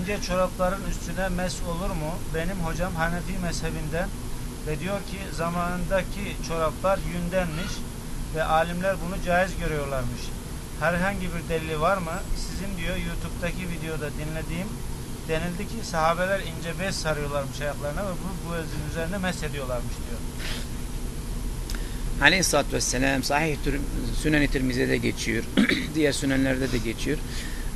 ince çorapların üstüne mes olur mu? Benim hocam Hanefi mezhebinden ve diyor ki zamanındaki çoraplar yündenmiş ve alimler bunu caiz görüyorlarmış. Herhangi bir delili var mı? Sizin diyor YouTube'daki videoda dinlediğim denildi ki sahabeler ince bez sarıyorlarmış ayaklarına ve bu, bu bezin üzerine mes ediyorlarmış diyor. Aleyhisselatü Vesselam sahih Sünen-i Tirmizi'de geçiyor. Diğer sünenlerde de geçiyor.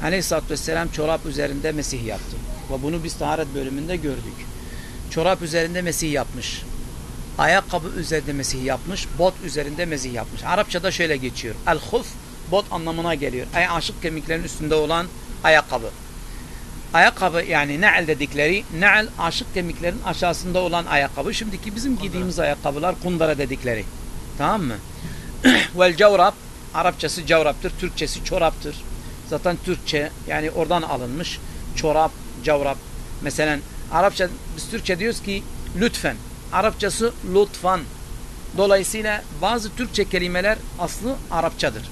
Aleyhisselatü Vesselam çorap üzerinde mesih yaptı. Ve bunu biz taharet bölümünde gördük. Çorap üzerinde mesih yapmış. Ayakkabı üzerinde mesih yapmış. Bot üzerinde mesih yapmış. Arapçada şöyle geçiyor. El-huf bot anlamına geliyor. Ay aşık kemiklerin üstünde olan ayakkabı. Ayakkabı yani ne'el dedikleri ne'el aşık kemiklerin aşağısında olan ayakkabı. Şimdiki bizim giydiğimiz ayakkabılar kundara dedikleri. Tamam mı? Vel cavrap Arapçası cavraptır, Türkçesi çoraptır. Zaten Türkçe yani oradan alınmış. Çorap, cavrap. Mesela Arapça biz Türkçe diyoruz ki lütfen. Arapçası lütfan. Dolayısıyla bazı Türkçe kelimeler aslı Arapçadır.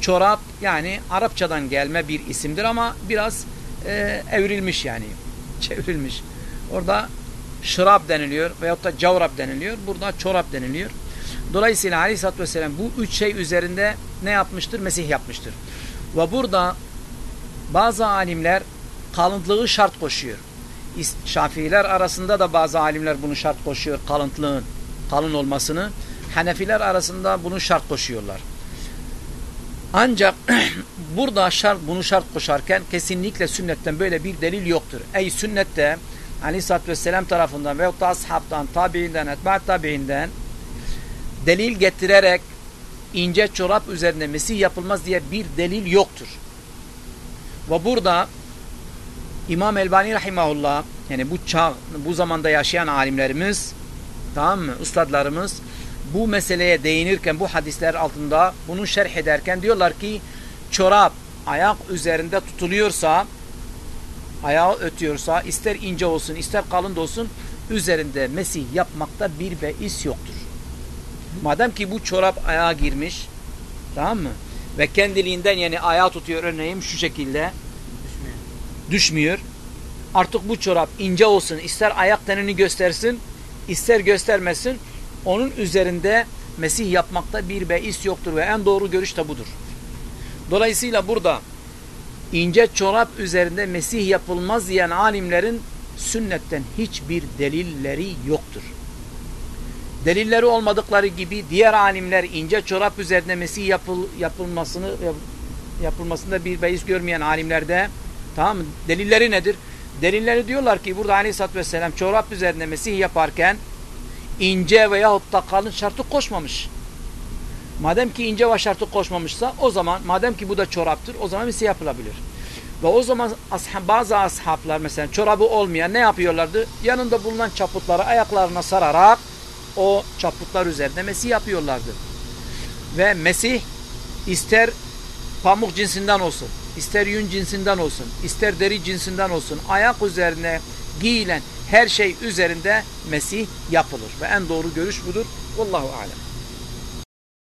Çorap yani Arapçadan gelme bir isimdir ama biraz e, evrilmiş yani. Çevrilmiş. Orada şırap deniliyor veyahut da cavrap deniliyor. Burada çorap deniliyor. Dolayısıyla Aleyhisselatü Vesselam bu üç şey üzerinde ne yapmıştır? Mesih yapmıştır. Ve burada bazı alimler kalıntılığı şart koşuyor. Şafiiler arasında da bazı alimler bunu şart koşuyor. Kalıntılığın kalın olmasını. Hanefiler arasında bunu şart koşuyorlar. Ancak burada şart bunu şart koşarken kesinlikle sünnetten böyle bir delil yoktur. Ey sünnette Aleyhisselatü Vesselam tarafından veyahut da ashabtan, tabiinden, etba'at tabiinden delil getirerek ince çorap üzerine mesih yapılmaz diye bir delil yoktur. Ve burada İmam Elbani Rahimahullah yani bu çağ, bu zamanda yaşayan alimlerimiz tamam mı? Ustadlarımız bu meseleye değinirken bu hadisler altında bunu şerh ederken diyorlar ki çorap ayak üzerinde tutuluyorsa ayağı ötüyorsa ister ince olsun ister kalın da olsun üzerinde mesih yapmakta bir beis yoktur. Madem ki bu çorap ayağa girmiş tamam mı? Ve kendiliğinden yani ayağı tutuyor örneğin şu şekilde düşmüyor. düşmüyor. Artık bu çorap ince olsun ister ayak tenini göstersin ister göstermesin onun üzerinde mesih yapmakta bir beis yoktur ve en doğru görüş de budur. Dolayısıyla burada ince çorap üzerinde mesih yapılmaz diyen alimlerin sünnetten hiçbir delilleri yoktur. Delilleri olmadıkları gibi diğer alimler ince çorap üzerinde mesih yapıl, yapılmasını yap, yapılmasında bir beis görmeyen alimlerde tamam mı? Delilleri nedir? Delilleri diyorlar ki burada Aleyhisselatü Vesselam çorap üzerinde mesih yaparken ince veyahut da kalın şartı koşmamış. Madem ki ince ve şartı koşmamışsa o zaman madem ki bu da çoraptır o zaman mesih yapılabilir. Ve o zaman ashab, bazı ashablar mesela çorabı olmayan ne yapıyorlardı? Yanında bulunan çaputları ayaklarına sararak o çaputlar üzerinde mesih yapıyorlardı. Ve mesih ister pamuk cinsinden olsun, ister yün cinsinden olsun, ister deri cinsinden olsun ayak üzerine giyilen her şey üzerinde mesih yapılır. Ve en doğru görüş budur. Vallahu alem.